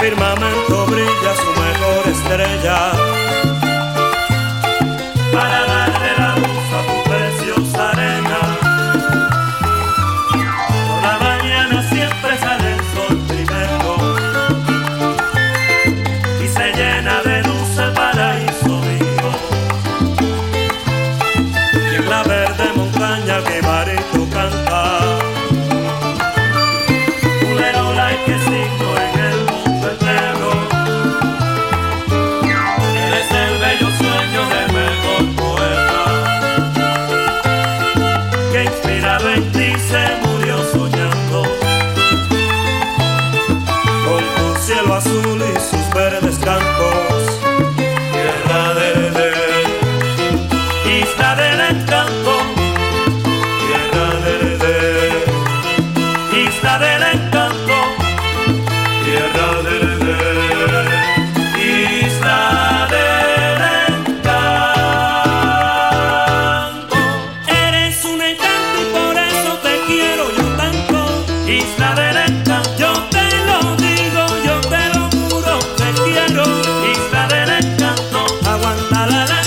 firmamento brilla su mejor estrella darling. la la la.